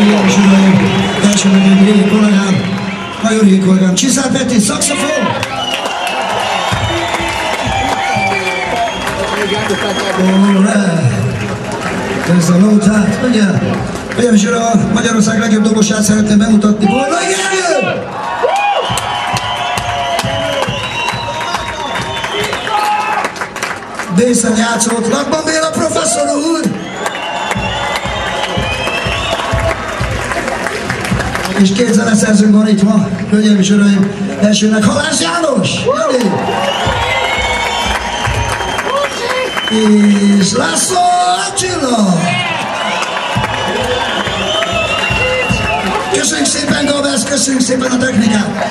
hölgyeim és uraim, elsőnek egy régi kollégám, régi kollégám, Csiszár Peti, szakszofon! Alright. Ez a nótát, ugye? Hölgyeim és uraim, Magyarország legjobb dobosát szeretném bemutatni. Boldog Gergő! Dészen játszott, Lakban Béla professzor úr! És két zeneszerzőnk van itt ma, hölgyeim és uraim. Elsőnek Halász János, Jani! És László Attila! Köszönjük szépen, Gabesz, köszönjük szépen a technikát!